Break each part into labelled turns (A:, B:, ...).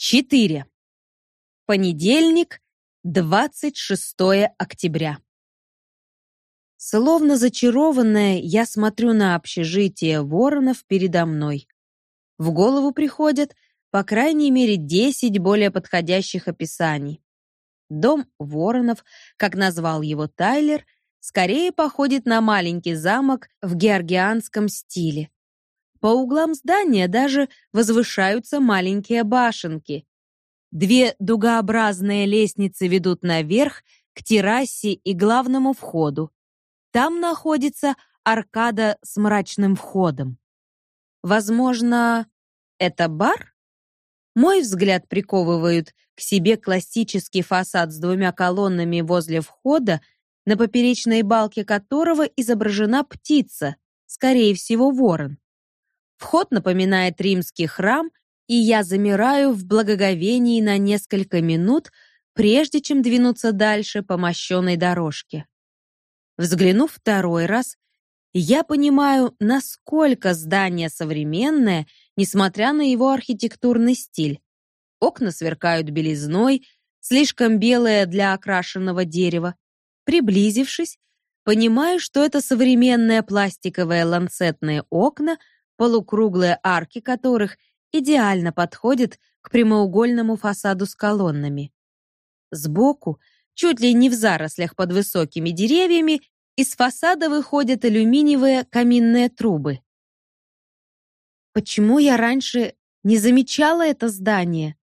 A: 4. Понедельник, 26 октября. Словно зачарованная, я смотрю на общежитие воронов передо мной. В голову приходят, по крайней мере, 10 более подходящих описаний. Дом воронов, как назвал его Тайлер, скорее походит на маленький замок в георгианском стиле. По углам здания даже возвышаются маленькие башенки. Две дугообразные лестницы ведут наверх к террасе и главному входу. Там находится аркада с мрачным входом. Возможно, это бар? Мой взгляд приковывают к себе классический фасад с двумя колоннами возле входа, на поперечной балке которого изображена птица, скорее всего, ворон. Вход напоминает римский храм, и я замираю в благоговении на несколько минут, прежде чем двинуться дальше по мощенной дорожке. Взглянув второй раз, я понимаю, насколько здание современное, несмотря на его архитектурный стиль. Окна сверкают белизной, слишком белые для окрашенного дерева. Приблизившись, понимаю, что это современные пластиковые ланцетные окна — полукруглые арки которых идеально подходят к прямоугольному фасаду с колоннами. Сбоку, чуть ли не в зарослях под высокими деревьями, из фасада выходят алюминиевые каминные трубы. Почему я раньше не замечала это здание?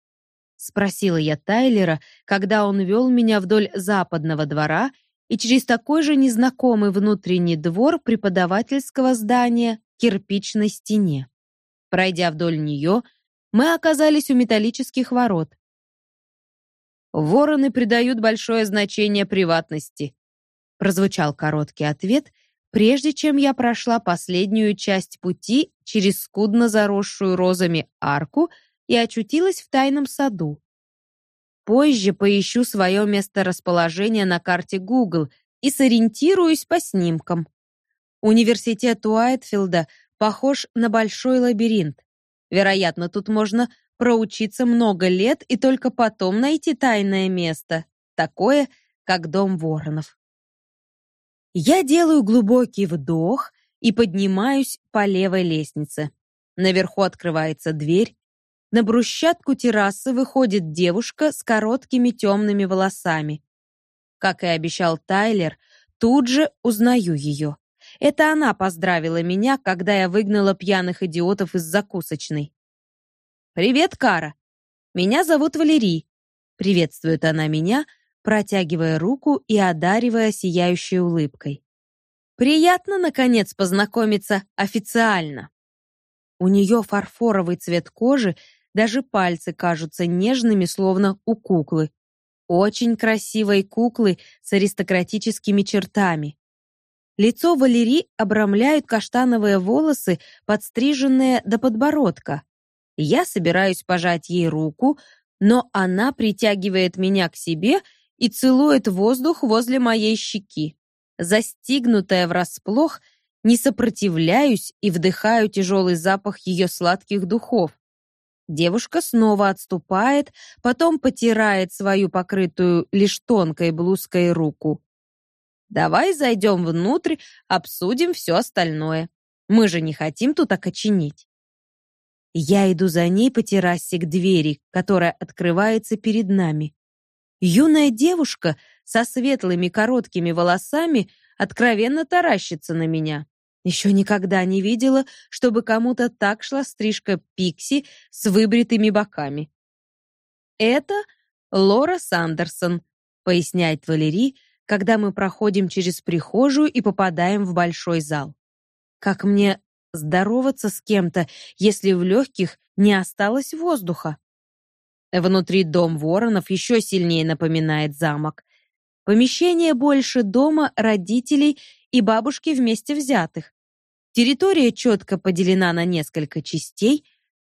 A: спросила я Тайлера, когда он вел меня вдоль западного двора и через такой же незнакомый внутренний двор преподавательского здания кирпичной стене. Пройдя вдоль нее, мы оказались у металлических ворот. Вороны придают большое значение приватности, прозвучал короткий ответ, прежде чем я прошла последнюю часть пути через скудно заросшую розами арку и очутилась в тайном саду. Позже поищу свое месторасположение на карте Google и сориентируюсь по снимкам. Университет Уайтфилда похож на большой лабиринт. Вероятно, тут можно проучиться много лет и только потом найти тайное место, такое, как дом Воронов. Я делаю глубокий вдох и поднимаюсь по левой лестнице. Наверху открывается дверь. На брусчатку террасы выходит девушка с короткими темными волосами. Как и обещал Тайлер, тут же узнаю ее. Это она поздравила меня, когда я выгнала пьяных идиотов из закусочной. «Привет, Кара. Меня зовут Валерий», — приветствует она меня, протягивая руку и одаривая сияющей улыбкой. «Приятно, наконец, познакомиться официально». У нее фарфоровый цвет кожи, даже пальцы кажутся нежными, словно у куклы. Очень красивой куклы с аристократическими чертами. Лицо Валерии обрамляют каштановые волосы, подстриженные до подбородка. Я собираюсь пожать ей руку, но она притягивает меня к себе и целует воздух возле моей щеки. Застигнутая врасплох, не сопротивляюсь и вдыхаю тяжелый запах ее сладких духов. Девушка снова отступает, потом потирает свою покрытую лишь тонкой блузкой руку. Давай зайдем внутрь, обсудим все остальное. Мы же не хотим тут окоченеть. Я иду за ней по террасе к двери, которая открывается перед нами. Юная девушка со светлыми короткими волосами откровенно таращится на меня. Еще никогда не видела, чтобы кому-то так шла стрижка пикси с выбритыми боками. Это Лора Сандерсон, поясняет Валерий, когда мы проходим через прихожую и попадаем в большой зал. Как мне здороваться с кем-то, если в легких не осталось воздуха? Внутри дом Воронов еще сильнее напоминает замок. Помещение больше дома родителей и бабушки вместе взятых. Территория четко поделена на несколько частей.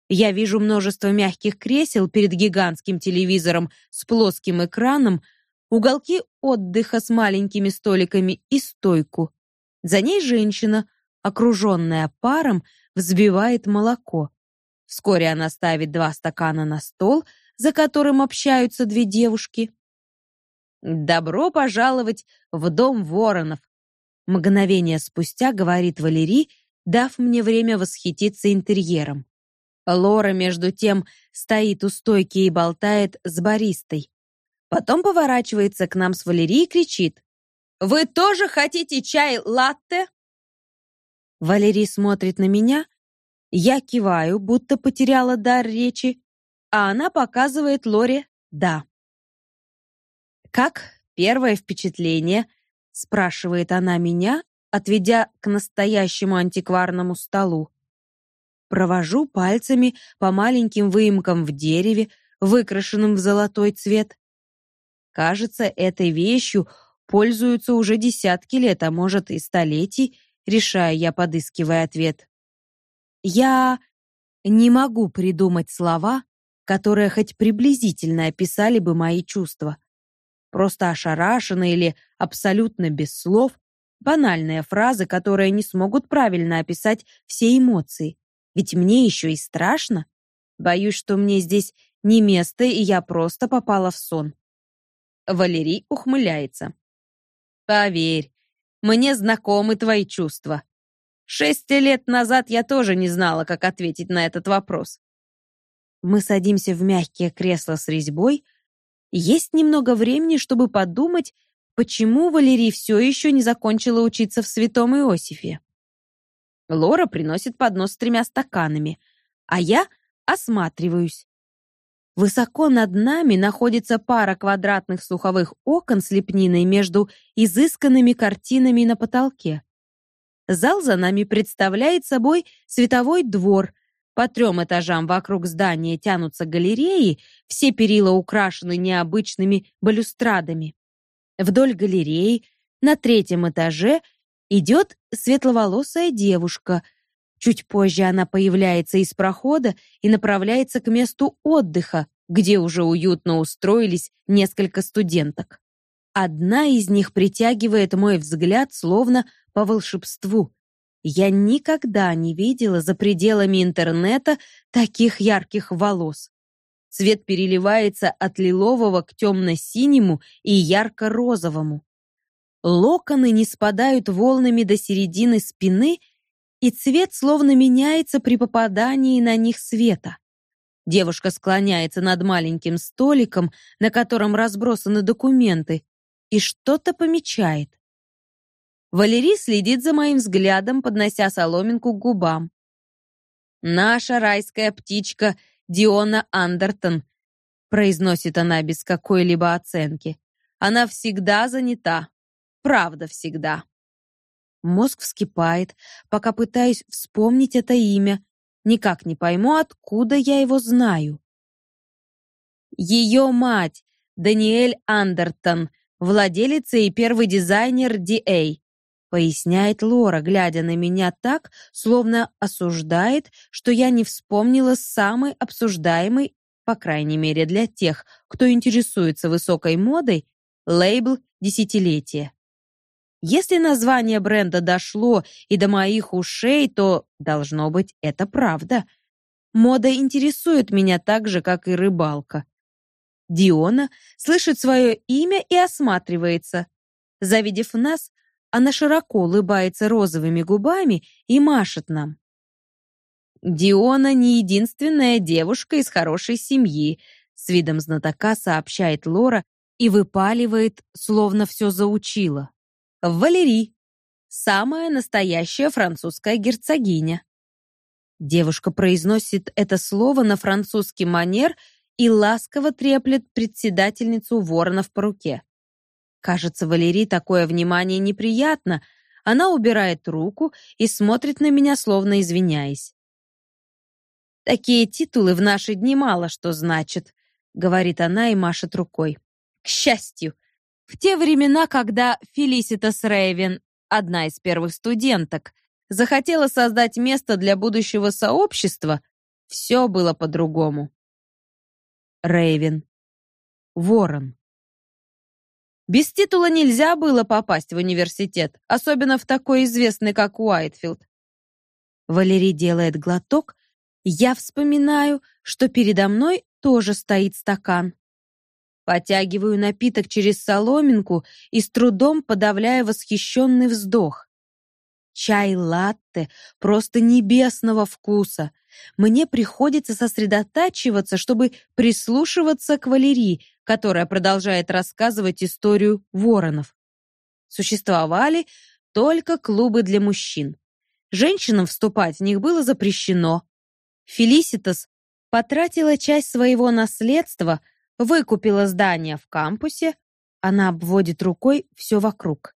A: Я вижу множество мягких кресел перед гигантским телевизором с плоским экраном, уголки отдыха с маленькими столиками и стойку. За ней женщина, окруженная паром, взбивает молоко. Вскоре она ставит два стакана на стол, за которым общаются две девушки. «Добро пожаловать в дом воронов!» Мгновение спустя говорит Валерий, дав мне время восхититься интерьером. Лора, между тем, стоит у стойки и болтает с баристой. Потом поворачивается к нам с Валерией и кричит. «Вы тоже хотите чай латте?» Валерий смотрит на меня, я киваю, будто потеряла дар речи, а она показывает Лоре «да». «Как первое впечатление?» — спрашивает она меня, отведя к настоящему антикварному столу. Провожу пальцами по маленьким выемкам в дереве, выкрашенным в золотой цвет. Кажется, этой вещью пользуются уже десятки лет, а может и столетий, решаю я, подыскивая ответ. Я не могу придумать слова, которые хоть приблизительно описали бы мои чувства просто ошарашена или абсолютно без слов, банальные фразы, которые не смогут правильно описать все эмоции. Ведь мне еще и страшно. Боюсь, что мне здесь не место, и я просто попала в сон. Валерий ухмыляется. Поверь, мне знакомы твои чувства. Шесть лет назад я тоже не знала, как ответить на этот вопрос. Мы садимся в мягкие кресла с резьбой, есть немного времени, чтобы подумать, почему Валерий все еще не закончила учиться в Святом Иосифе. Лора приносит поднос с тремя стаканами, а я осматриваюсь. Высоко над нами находится пара квадратных слуховых окон с лепниной между изысканными картинами на потолке. Зал за нами представляет собой световой двор, по трем этажам вокруг здания тянутся галереи, все перила украшены необычными балюстрадами. Вдоль галереи на третьем этаже идет светловолосая девушка. Чуть позже она появляется из прохода и направляется к месту отдыха, где уже уютно устроились несколько студенток. Одна из них притягивает мой взгляд словно по волшебству. Я никогда не видела за пределами интернета таких ярких волос. Цвет переливается от лилового к темно-синему и ярко-розовому. Локоны не спадают волнами до середины спины, и цвет словно меняется при попадании на них света. Девушка склоняется над маленьким столиком, на котором разбросаны документы, и что-то помечает. Валерий следит за моим взглядом, поднося соломинку к губам. «Наша райская птичка Диона Андертон», произносит она без какой-либо оценки. «Она всегда занята. Правда, всегда». Мозг вскипает, пока пытаюсь вспомнить это имя. Никак не пойму, откуда я его знаю. Ее мать, Даниэль Андертон, владелица и первый дизайнер DA поясняет Лора, глядя на меня так, словно осуждает, что я не вспомнила самый обсуждаемый, по крайней мере для тех, кто интересуется высокой модой, лейбл десятилетия. Если название бренда дошло и до моих ушей, то, должно быть, это правда. Мода интересует меня так же, как и рыбалка. Диона слышит свое имя и осматривается. Завидев нас, она широко улыбается розовыми губами и машет нам. Диона не единственная девушка из хорошей семьи, с видом знатока сообщает Лора и выпаливает, словно все заучила. Валерий, самая настоящая французская герцогиня. Девушка произносит это слово на французский манер и ласково треплет председательницу Воронов по руке. Кажется, Валерии такое внимание неприятно. Она убирает руку и смотрит на меня, словно извиняясь. «Такие титулы в наши дни мало что значат», — говорит она и машет рукой. «К счастью, в те времена, когда Фелиситас Рейвен, одна из первых студенток, захотела создать место для будущего сообщества, все было по-другому». Рейвен. Ворон. Без титула нельзя было попасть в университет, особенно в такой известный, как Уайтфилд. Валерий делает глоток. Я вспоминаю, что передо мной тоже стоит стакан. Потягиваю напиток через соломинку и с трудом подавляю восхищенный вздох. Чай-латте просто небесного вкуса. Мне приходится сосредотачиваться, чтобы прислушиваться к Валерии, которая продолжает рассказывать историю воронов. Существовали только клубы для мужчин. Женщинам вступать в них было запрещено. Фелиситас потратила часть своего наследства, выкупила здание в кампусе, она обводит рукой все вокруг.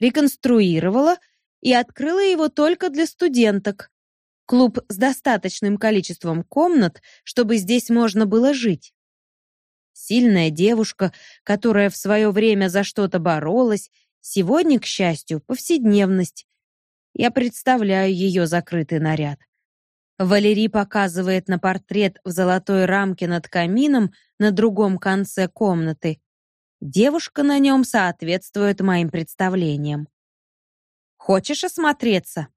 A: Реконструировала и открыла его только для студенток. Клуб с достаточным количеством комнат, чтобы здесь можно было жить. Сильная девушка, которая в свое время за что-то боролась, сегодня, к счастью, повседневность. Я представляю ее закрытый наряд. Валерий показывает на портрет в золотой рамке над камином на другом конце комнаты. Девушка на нем соответствует моим представлениям. Хочешь осмотреться?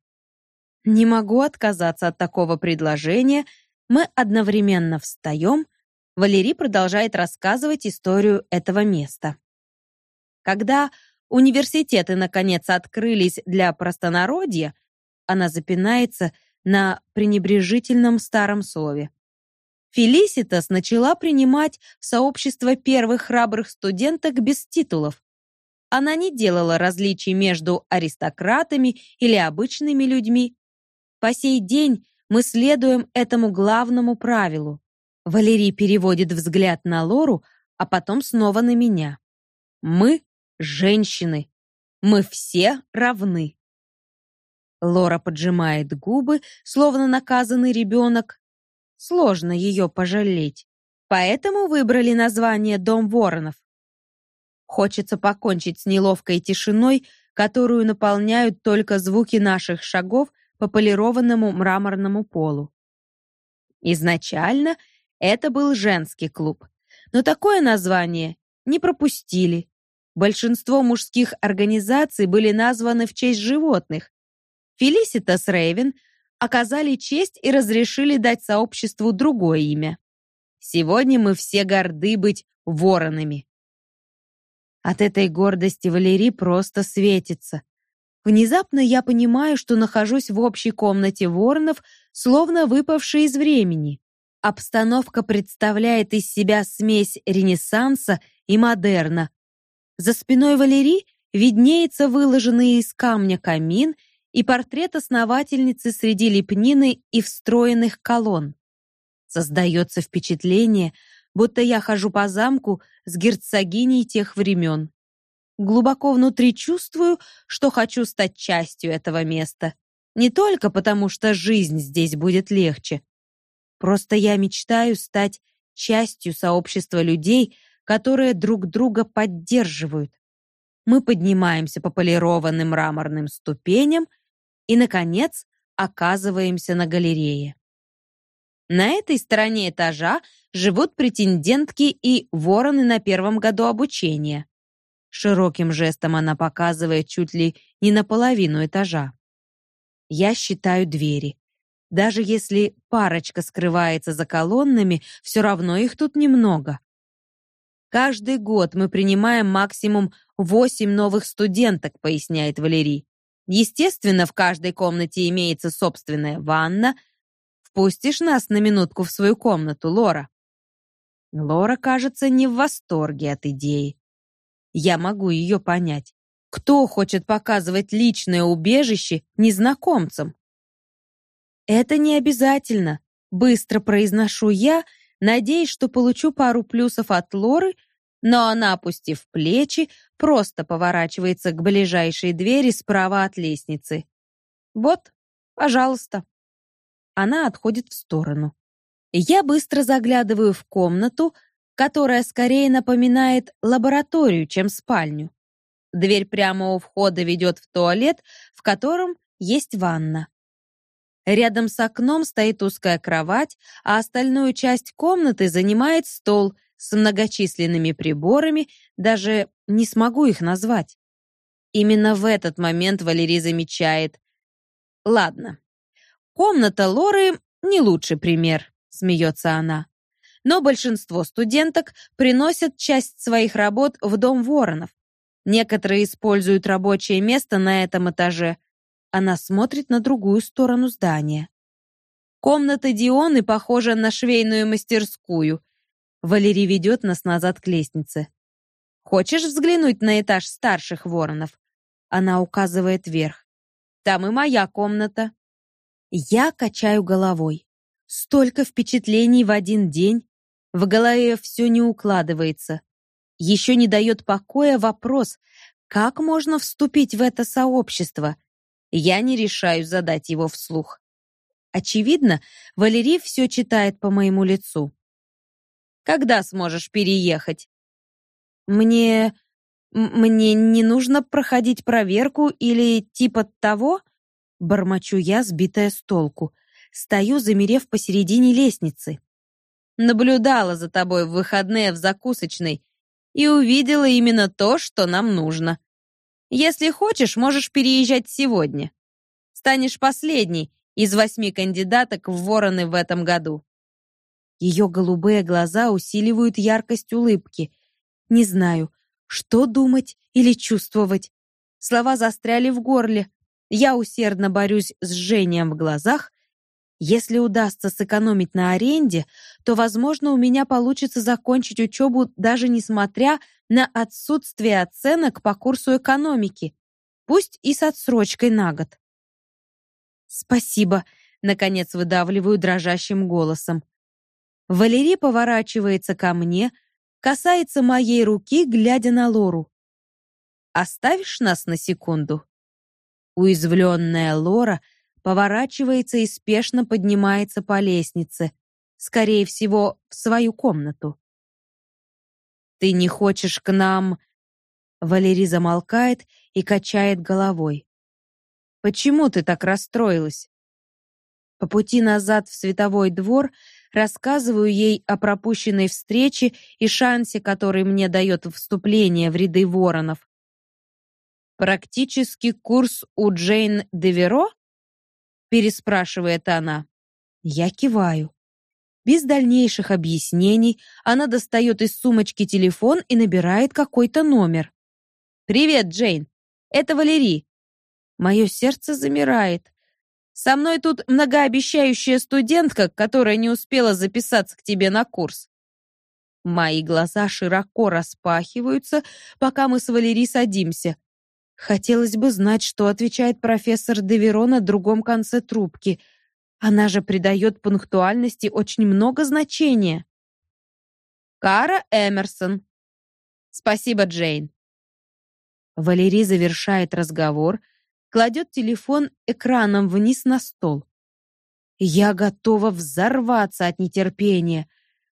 A: Не могу отказаться от такого предложения. Мы одновременно встаем. Валерий продолжает рассказывать историю этого места. Когда университеты наконец открылись для простонародья, она запинается на пренебрежительном старом слове. Фелиситас начала принимать сообщество первых храбрых студенток без титулов. Она не делала различий между аристократами или обычными людьми. По сей день мы следуем этому главному правилу. Валерий переводит взгляд на Лору, а потом снова на меня. Мы женщины. Мы все равны. Лора поджимает губы, словно наказанный ребенок. Сложно ее пожалеть. Поэтому выбрали название «Дом воронов». Хочется покончить с неловкой тишиной, которую наполняют только звуки наших шагов по полированному мраморному полу. Изначально это был женский клуб, но такое название не пропустили. Большинство мужских организаций были названы в честь животных. Фелиситас Рейвен оказали честь и разрешили дать сообществу другое имя. Сегодня мы все горды быть воронами. От этой гордости Валерий просто светится. Внезапно я понимаю, что нахожусь в общей комнате воронов, словно выпавшей из времени. Обстановка представляет из себя смесь ренессанса и модерна. За спиной Валерии виднеется выложенный из камня камин и портрет основательницы среди лепнины и встроенных колонн. Создается впечатление, будто я хожу по замку с герцогиней тех времен. Глубоко внутри чувствую, что хочу стать частью этого места. Не только потому, что жизнь здесь будет легче. Просто я мечтаю стать частью сообщества людей, которые друг друга поддерживают. Мы поднимаемся по полированным мраморным ступеням и, наконец, оказываемся на галерее. На этой стороне этажа живут претендентки и вороны на первом году обучения. Широким жестом она показывает чуть ли не наполовину этажа. Я считаю двери. Даже если парочка скрывается за колоннами, все равно их тут немного. Каждый год мы принимаем максимум восемь новых студенток, поясняет Валерий. Естественно, в каждой комнате имеется собственная ванна, Впустишь нас на минутку в свою комнату, Лора?» Лора, кажется, не в восторге от идеи. Я могу ее понять. Кто хочет показывать личное убежище незнакомцам? Это не обязательно, быстро произношу я, надеясь, что получу пару плюсов от Лоры, но она, опустив плечи, просто поворачивается к ближайшей двери справа от лестницы. Вот, пожалуйста. Она отходит в сторону. Я быстро заглядываю в комнату, которая скорее напоминает лабораторию, чем спальню. Дверь прямо у входа ведет в туалет, в котором есть ванна. Рядом с окном стоит узкая кровать, а остальную часть комнаты занимает стол с многочисленными приборами, даже не смогу их назвать. Именно в этот момент Валерий замечает. Ладно, Комната Лоры не лучший пример, смеется она. но большинство студенток приносят часть своих работ в дом Воронов. Некоторые используют рабочее место на этом этаже. Она смотрит на другую сторону здания. Комната Дионы похожа на швейную мастерскую. Валерий ведет нас назад к лестнице. Хочешь взглянуть на этаж старших воронов? Она указывает вверх. Там и моя комната. Я качаю головой. Столько впечатлений в один день. В голове все не укладывается. Еще не дает покоя вопрос, как можно вступить в это сообщество? Я не решаюсь задать его вслух. Очевидно, Валерий все читает по моему лицу. Когда сможешь переехать? Мне... мне не нужно проходить проверку или типа того? Бормочу я, сбитая с толку. Стою, замерев посередине лестницы. Наблюдала за тобой в выходные в закусочной и увидела именно то, что нам нужно. Если хочешь, можешь переезжать сегодня. Станешь последней из восьми кандидаток в вороны в этом году. Ее голубые глаза усиливают яркость улыбки. Не знаю, что думать или чувствовать. Слова застряли в горле. Я усердно борюсь с жжением в глазах, если удастся сэкономить на аренде, то, возможно, у меня получится закончить учебу даже несмотря на отсутствие оценок по курсу экономики, пусть и с отсрочкой на год. Спасибо, наконец выдавливаю дрожащим голосом. Валерий поворачивается ко мне, касается моей руки, глядя на Лору. Оставишь нас на секунду? Уязвленная Лора поворачивается и спешно поднимается по лестнице, скорее всего, в свою комнату. Ты не хочешь к нам? Валерий замолкает и качает головой. Почему ты так расстроилась? По пути назад в световой двор рассказываю ей о пропущенной встрече и шансе, который мне дает вступление в ряды воронов. Практически курс у Джейн Деверо? переспрашивает она. Я киваю. Без дальнейших объяснений она достает из сумочки телефон и набирает какой-то номер. «Привет, Джейн. Это Валерий». Мое сердце замирает. Со мной тут многообещающая студентка, которая не успела записаться к тебе на курс. Мои глаза широко распахиваются, пока мы с Валерией садимся. Хотелось бы знать, что отвечает профессор Деверо на другом конце трубки. Она же придает пунктуальности очень много значения. Кара Эмерсон. Спасибо, Джейн. Валерий завершает разговор, кладет телефон экраном вниз на стол. Я готова взорваться от нетерпения.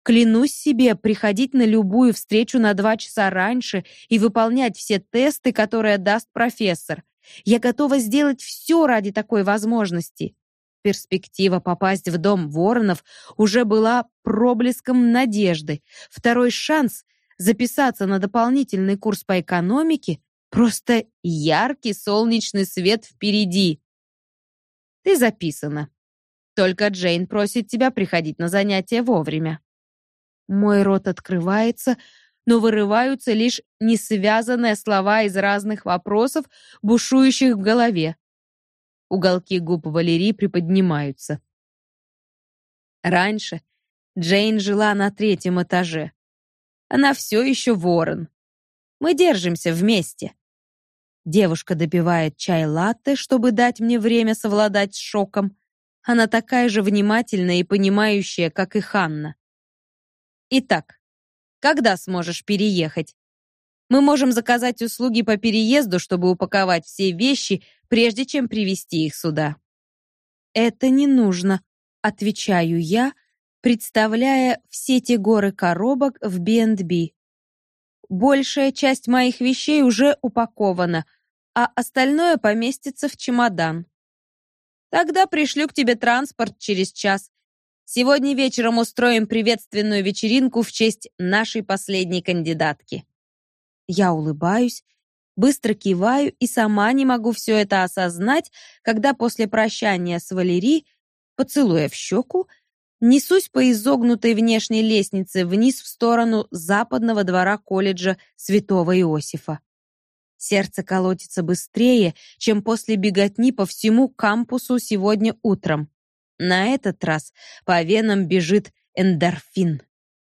A: Клянусь себе приходить на любую встречу на два часа раньше и выполнять все тесты, которые даст профессор. Я готова сделать все ради такой возможности. Перспектива попасть в дом Воронов уже была проблеском надежды. Второй шанс записаться на дополнительный курс по экономике просто яркий солнечный свет впереди. Ты записана. Только Джейн просит тебя приходить на занятия вовремя. Мой рот открывается, но вырываются лишь несвязанные слова из разных вопросов, бушующих в голове. Уголки губ Валерии приподнимаются. Раньше Джейн жила на третьем этаже. Она все еще ворон. Мы держимся вместе. Девушка допивает чай-латте, чтобы дать мне время совладать с шоком. Она такая же внимательная и понимающая, как и Ханна. Итак, когда сможешь переехать? Мы можем заказать услуги по переезду, чтобы упаковать все вещи, прежде чем привезти их сюда. Это не нужно, отвечаю я, представляя все те горы коробок в B&B. Большая часть моих вещей уже упакована, а остальное поместится в чемодан. Тогда пришлю к тебе транспорт через час. Сегодня вечером устроим приветственную вечеринку в честь нашей последней кандидатки. Я улыбаюсь, быстро киваю и сама не могу все это осознать, когда после прощания с Валери, поцелуя в щеку, Несусь по изогнутой внешней лестнице вниз в сторону западного двора колледжа Святого Иосифа. Сердце колотится быстрее, чем после беготни по всему кампусу сегодня утром. На этот раз по венам бежит эндорфин.